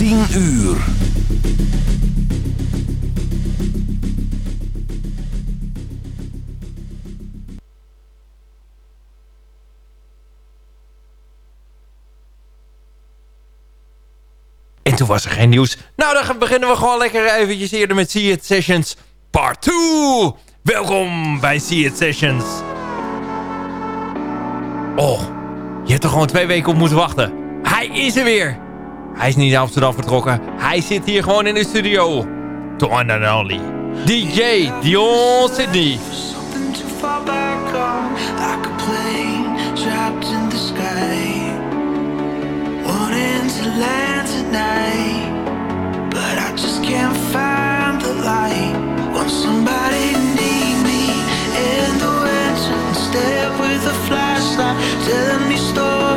10 uur. En toen was er geen nieuws. Nou, dan beginnen we gewoon lekker eventjes eerder met See It Sessions Part 2. Welkom bij See It Sessions. Oh, je hebt er gewoon twee weken op moeten wachten. Hij is er weer. Hij is niet naar Amsterdam vertrokken. Hij zit hier gewoon in de studio. To one and only. DJ Dion Sydney. Somebody need me in the winter Step with a flashlight Telling me stories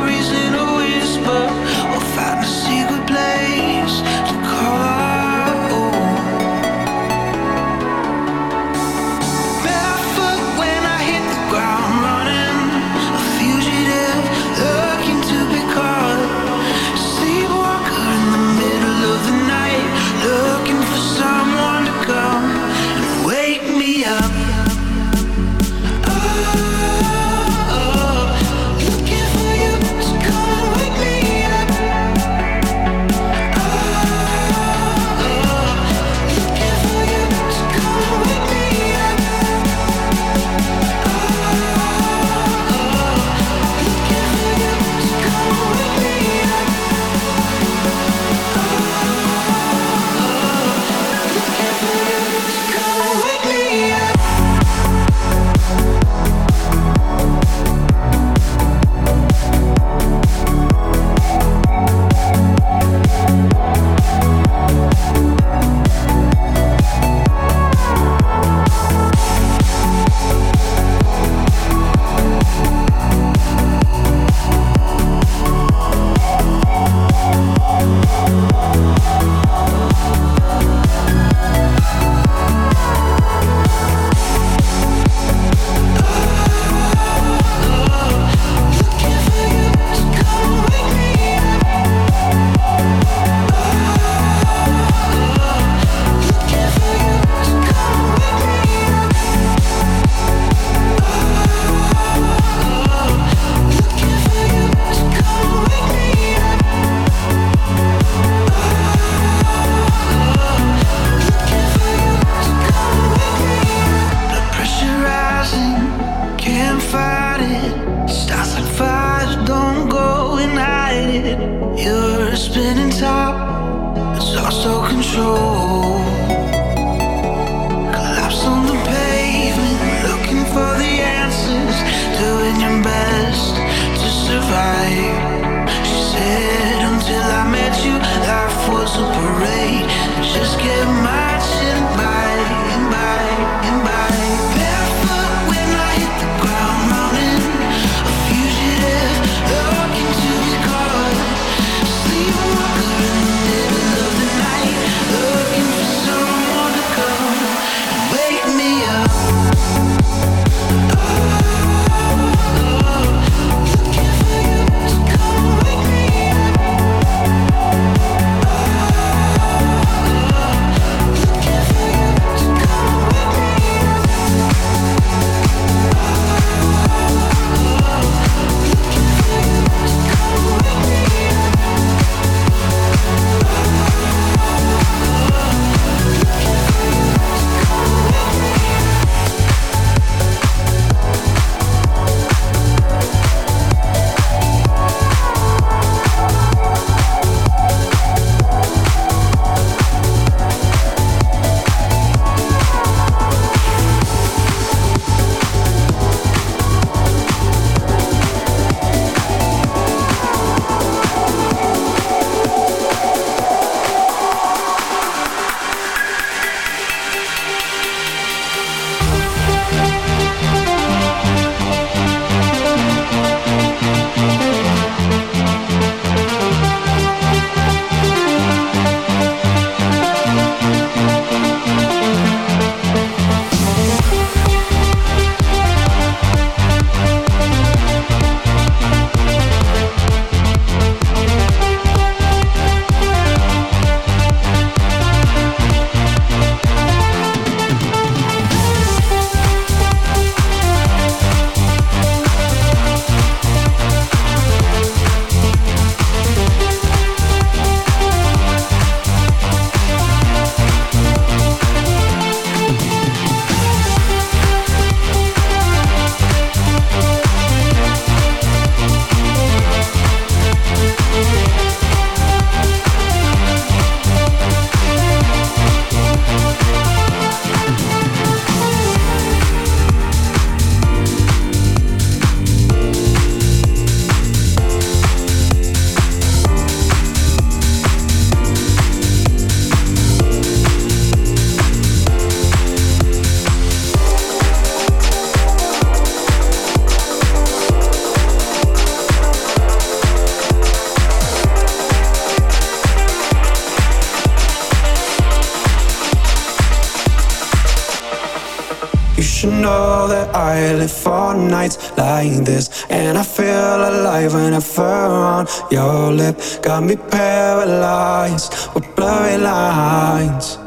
this. And I feel alive whenever on your lip. Got me paralyzed with blurry lines.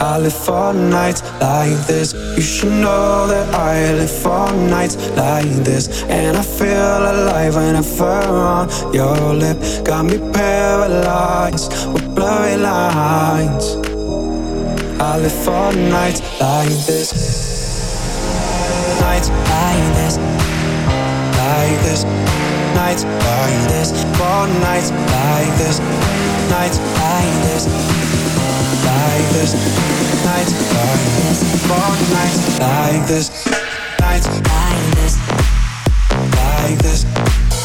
I live for nights like this. You should know that I live for nights like this. And I feel alive whenever on your lip. Got me paralyzed with blurry lines. I live for nights like this. Nights like this. Like this. Nights like this. For nights like this. Nights like this like this, nights like this, more nights like this, nights like this, like this,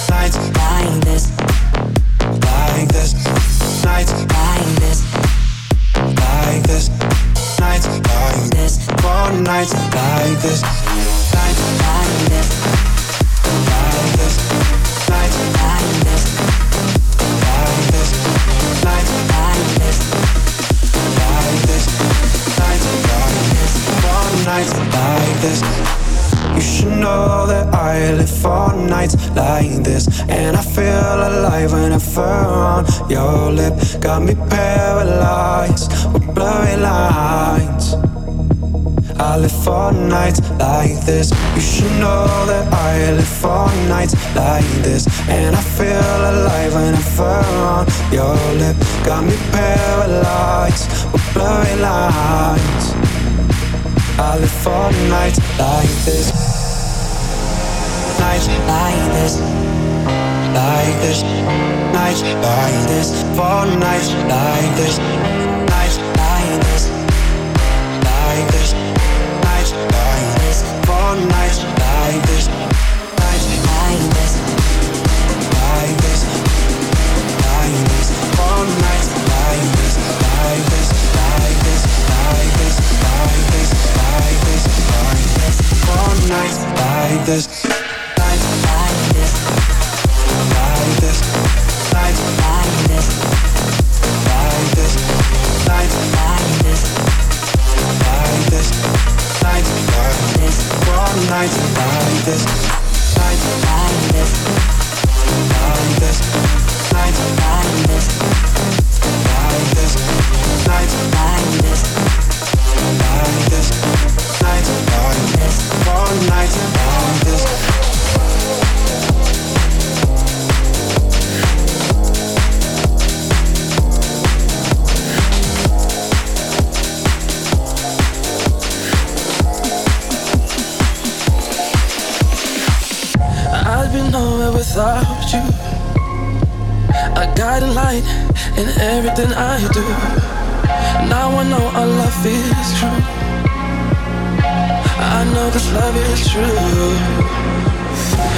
nights like this, like this, nights like this, like this, nights like this, more nights like this, nights like this. You should know that I live for nights like this, and I feel alive whenever on your lip got me paralyzed with blurry lines. I live for nights like this. You should know that I live for nights like this. And I feel alive when I fell on your lip. Got me paralyzed with blurry lines. I live for nights like this. Nights like this. Like this. Nights like this. For nights like this. Nights like this. Like this for nights for nights like this, like this, like this, like this, like this, like this, like this like this, nights like this,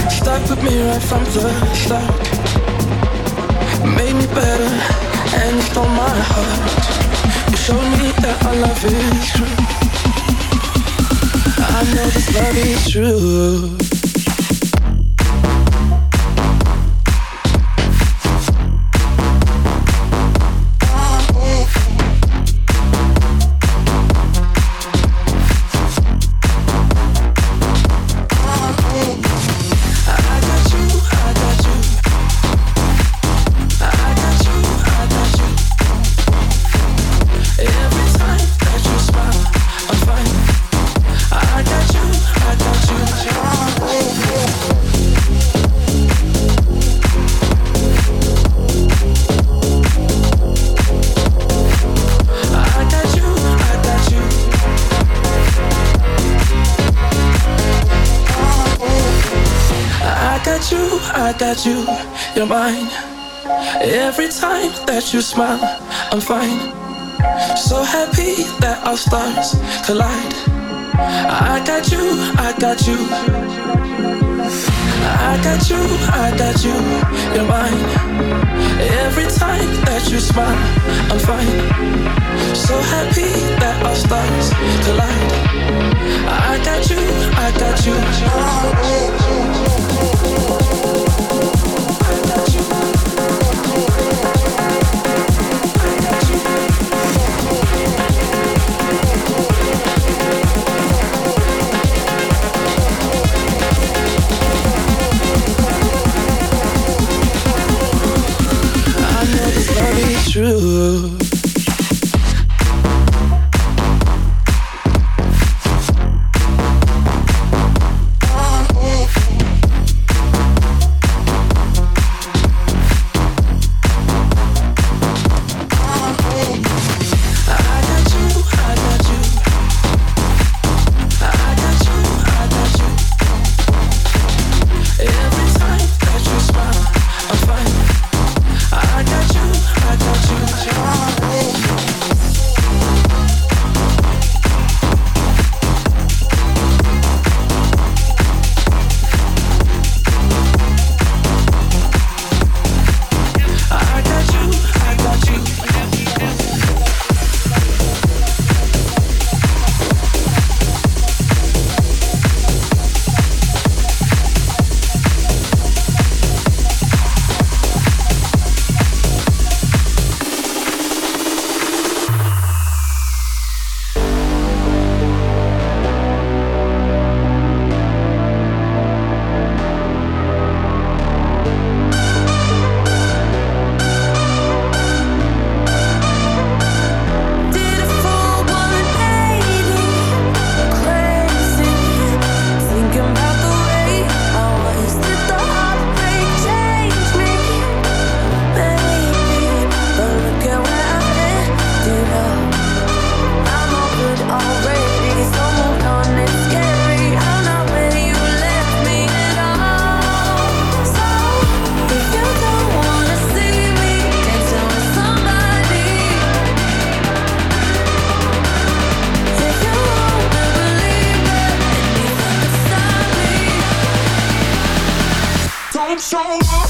Stuck with me right from the start. Made me better and you stole my heart. You showed me that our love is true. I know this love is true. That you smile, I'm fine. So happy that our stars collide. I got you, I got you. I got you, I got you, you're mine. Every time that you smile, I'm fine. So happy that our stars collide. I got you, I got you. True. Get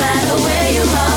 little closer. You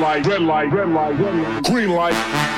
light, red light, red light, red light, green light.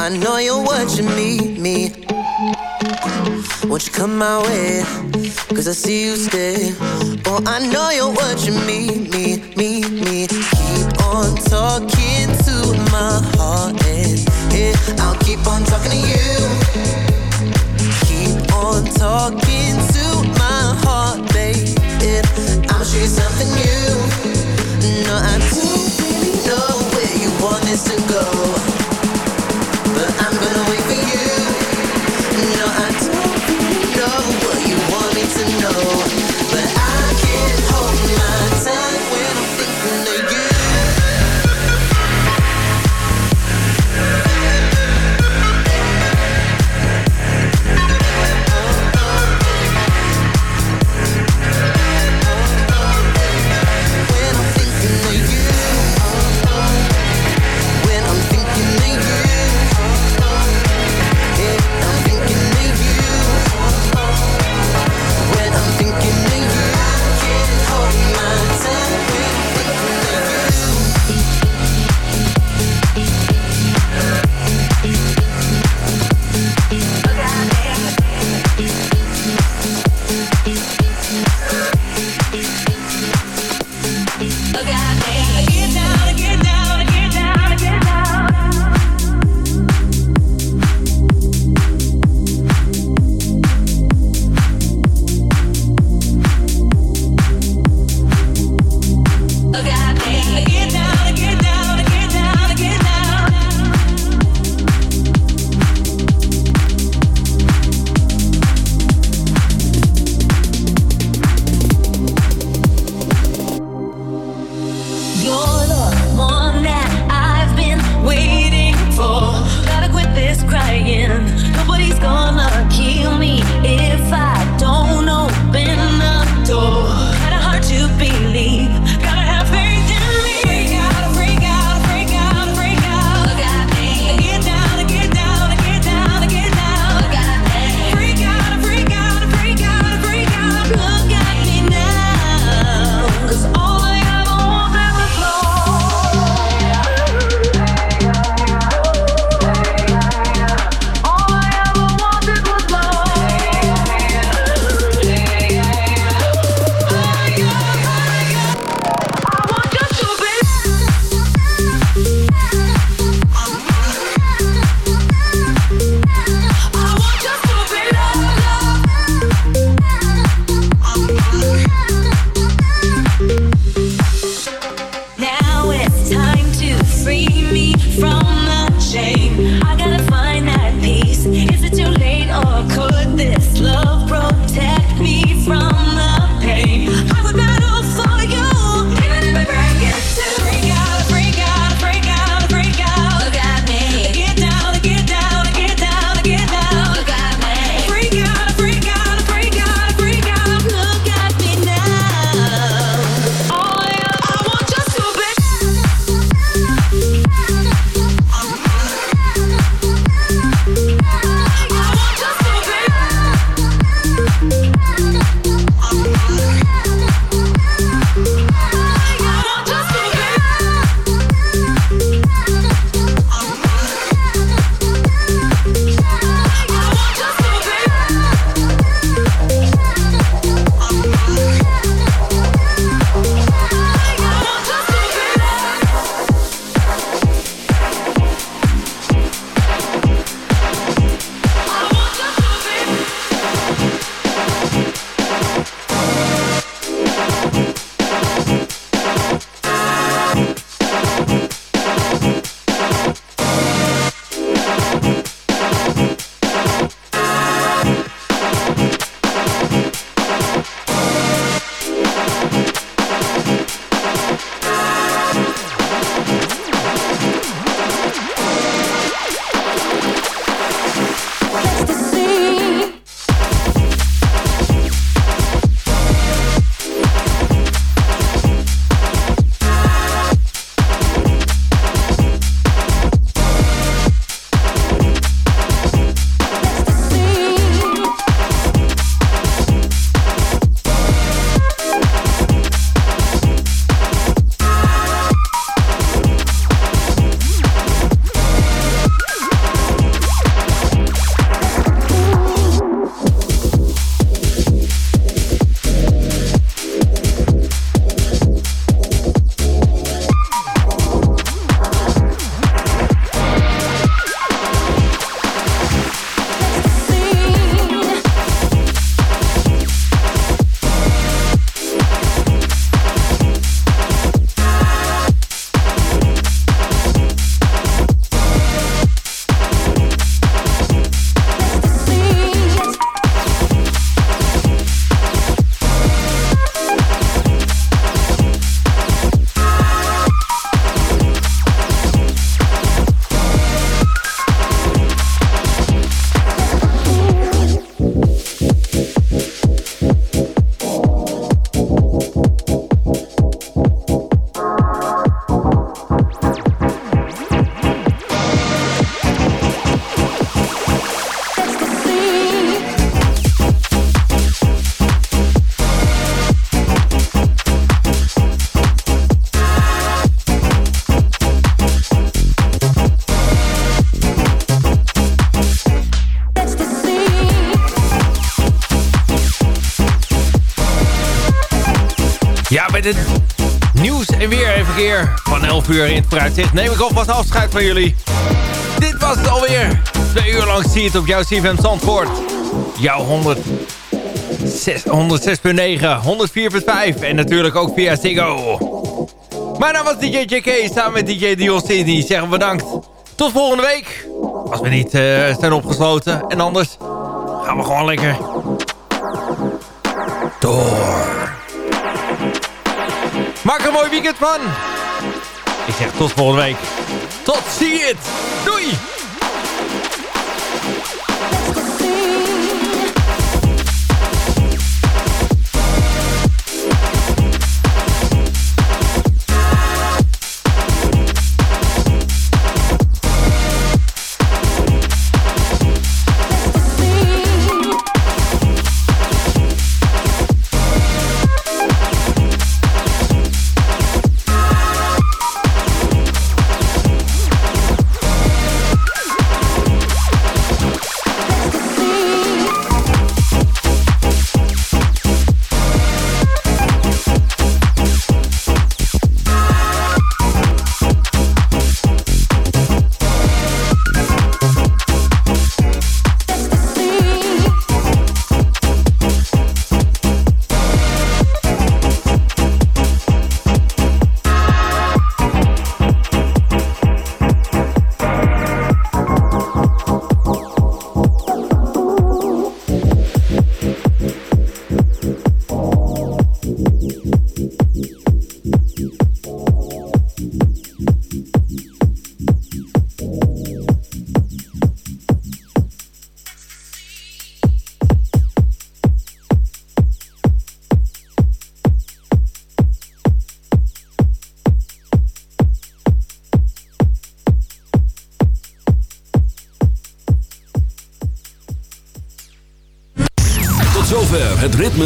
I know you're watching me, me. Won't you come my way? Cause I see you stay. Oh, I know you're watching me, me, me, me. Keep on talking to my heart, and yeah, I'll keep on talking to you. Keep on talking to my heart, babe. I'ma show you something new. No, I don't really know where you want this to go, know, van 11 uur in het vooruitzicht neem ik alvast afscheid van jullie. Dit was het alweer. Twee uur lang zie je het op jouw CFM Zandvoort. Jouw 100... 106.9, 104.5 en natuurlijk ook via Ziggo. Mijn naam was DJ JK samen met DJ Dion Die zeggen bedankt. Tot volgende week. Als we niet uh, zijn opgesloten. En anders gaan we gewoon lekker door. Maak er een mooi weekend van. Ik zeg tot volgende week. Tot ziens. Doei.